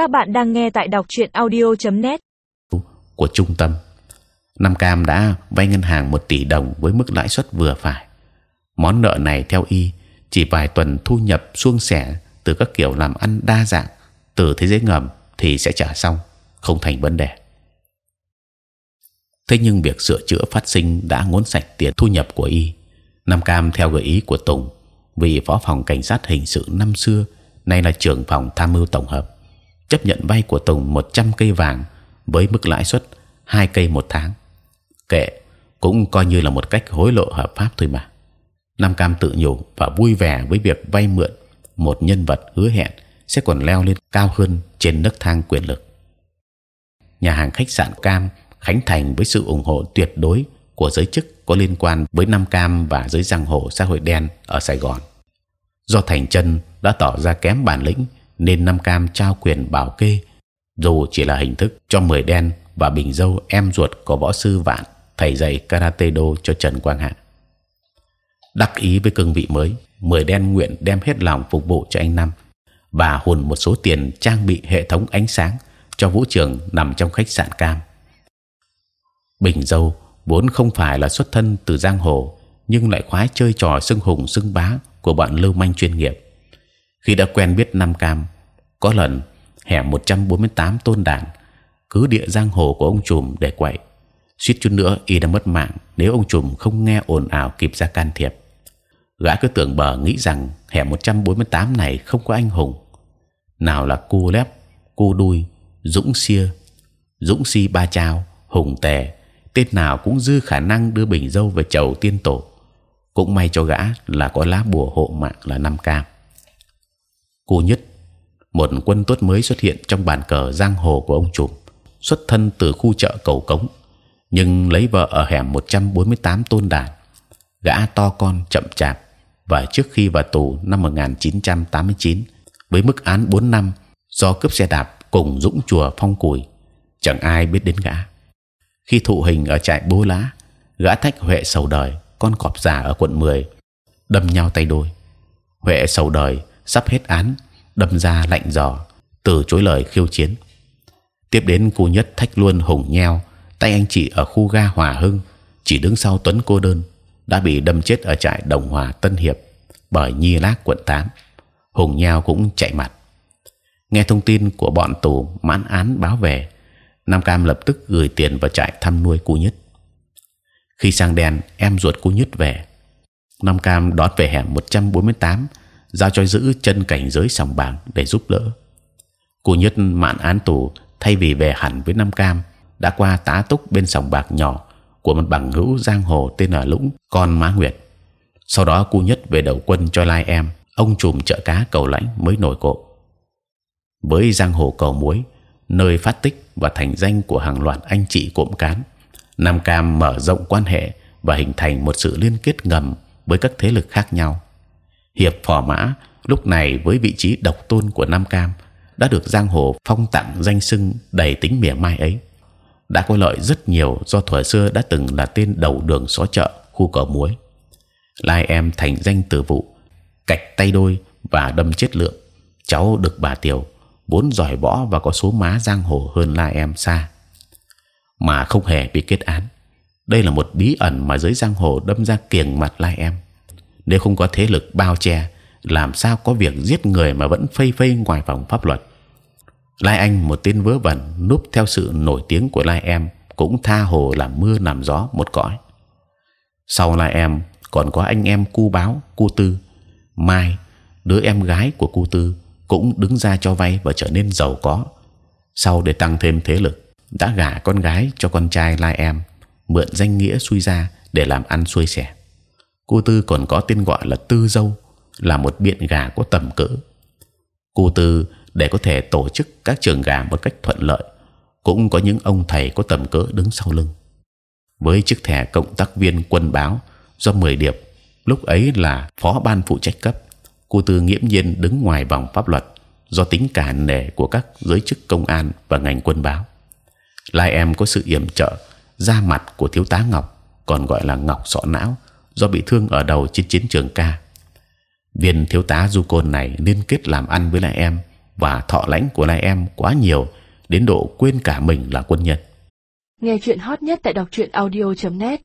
Các bạn đang nghe tại đọc truyện audio.net. của trung tâm. Nam Cam đã vay ngân hàng một tỷ đồng với mức lãi suất vừa phải. Món nợ này theo y chỉ vài tuần thu nhập suông sẻ từ các kiểu làm ăn đa dạng từ thế giới ngầm thì sẽ trả xong, không thành vấn đề. Thế nhưng việc sửa chữa phát sinh đã ngốn sạch tiền thu nhập của y. Nam Cam theo gợi ý của Tùng, vì phó phòng cảnh sát hình sự năm xưa nay là trưởng phòng tham mưu tổng hợp, chấp nhận vay của Tùng 100 cây vàng với mức lãi suất hai cây một tháng. Kệ, cũng coi như là một cách hối lộ hợp pháp thôi mà. Nam Cam tự nhủ và vui vẻ với việc vay mượn một nhân vật hứa hẹn sẽ còn leo lên cao hơn trên nấc thang quyền lực. Nhà hàng khách sạn Cam khánh thành với sự ủng hộ tuyệt đối của giới chức có liên quan với Nam Cam và giới giang hồ xã hội đen ở Sài Gòn. Do Thành Chân đã tỏ ra kém bản lĩnh nên Nam Cam trao quyền bảo kê, dù chỉ là hình thức cho mười đen và Bình Dâu em ruột của võ sư Vạn thầy dạy karate do cho Trần Quang Hạ. Đắc ý với cương vị mới, mười đen nguyện đem hết lòng phục vụ cho anh Năm và hùn một số tiền trang bị hệ thống ánh sáng cho vũ trường nằm trong khách sạn Cam. Bình Dâu vốn không phải là xuất thân từ giang hồ, nhưng lại khoái chơi trò sưng hùng sưng bá của bọn lưu manh chuyên nghiệp. Khi đã quen biết Nam Cam, có lần hẻm 148 tôn đản cứ địa giang hồ của ông trùm để quậy, suýt chút nữa y đã mất mạng nếu ông trùm không nghe ồn ào kịp ra can thiệp. Gã cứ tưởng bờ nghĩ rằng hẻm 148 này không có anh hùng, nào là cu lép, cu đuôi, dũng xia, dũng si ba trao, hùng tề, tên nào cũng dư khả năng đưa bình dâu về chầu tiên tổ. Cũng may cho gã là có lá bùa hộ mạng là năm cam. Cô nhất, một quân tốt mới xuất hiện trong bàn cờ giang hồ của ông trùm, xuất thân từ khu chợ cầu cống, nhưng lấy vợ ở hẻm 148 tôn đàn Gã to con chậm chạp và trước khi vào tù năm 1989 với mức án 4 năm do cướp xe đạp cùng dũng chùa phong cùi, chẳng ai biết đến gã. Khi thụ hình ở trại bố lá, gã thách huệ sầu đời con cọp già ở quận 10 đâm nhau tay đôi. Huệ sầu đời sắp hết án, đâm ra lạnh giò, từ chối lời khiêu chiến. Tiếp đến cô nhất thách luôn hùng nheo, tay anh chị ở khu ga Hòa Hưng chỉ đứng sau Tuấn cô đơn đã bị đâm chết ở trại Đồng Hòa Tân Hiệp bởi Nhi Lác quận 8 Hùng nheo cũng chạy mặt. Nghe thông tin của bọn tù mãn án báo về, Nam Cam lập tức gửi tiền vào trại thăm nuôi cô nhất. Khi sang đèn, em ruột cô nhất về, Nam Cam đón về hẻm 148 giao cho giữ chân cảnh giới sòng bạc để giúp đỡ. Cô nhất mạn án tù thay vì về hẳn với Nam Cam đã qua tá túc bên sòng bạc nhỏ của một bằng hữu giang hồ tên là Lũng con Má Nguyệt. Sau đó cô nhất về đầu quân cho lai em ông trùm chợ cá cầu lãnh mới nổi cộ. Với giang hồ cầu muối, nơi phát tích và thành danh của hàng loạt anh chị cộm cán, Nam Cam mở rộng quan hệ và hình thành một sự liên kết ngầm với các thế lực khác nhau. Hiệp phò mã lúc này với vị trí độc tôn của Nam Cam đã được giang hồ phong tặng danh xưng đầy tính mỉa mai ấy đã có lợi rất nhiều do thuở xưa đã từng là tên đầu đường xó chợ khu cỏ muối. Lai em thành danh từ vụ cạch tay đôi và đâm chết lượng. Cháu được bà tiểu vốn giỏi võ và có số má giang hồ hơn Lai em xa, mà không hề bị kết án. Đây là một bí ẩn mà giới giang hồ đâm ra kiềng mặt Lai em. Nếu không có thế lực bao che, làm sao có việc giết người mà vẫn phây phây ngoài vòng pháp luật? Lai Anh một tên vớ vẩn núp theo sự nổi tiếng của Lai em cũng tha hồ làm mưa làm gió một cõi. Sau Lai em còn có anh em cu báo, cu tư, mai đứa em gái của cu tư cũng đứng ra cho vay và trở nên giàu có. Sau để tăng thêm thế lực, đã gả con gái cho con trai Lai em, mượn danh nghĩa xui ra để làm ăn xuôi sẻ cô tư còn có tên gọi là tư dâu, là một biện gà có tầm cỡ. cô tư để có thể tổ chức các trường gà một cách thuận lợi, cũng có những ông thầy có tầm cỡ đứng sau lưng. Với chiếc thẻ cộng tác viên quân báo do mười điệp, lúc ấy là phó ban phụ trách cấp, cô tư nghiễm nhiên đứng ngoài vòng pháp luật do tính cả nể của các giới chức công an và ngành quân báo. Lai em có sự yểm trợ ra mặt của thiếu tá Ngọc, còn gọi là Ngọc sọ não, do bị thương ở đầu trên chiến trường ca. Viên thiếu tá du côn này liên kết làm ăn với lại em và thọ lãnh của lại em quá nhiều, đến độ quên cả mình là quân nhân. Nghe chuyện hot nhất tại đọc truyện audio.net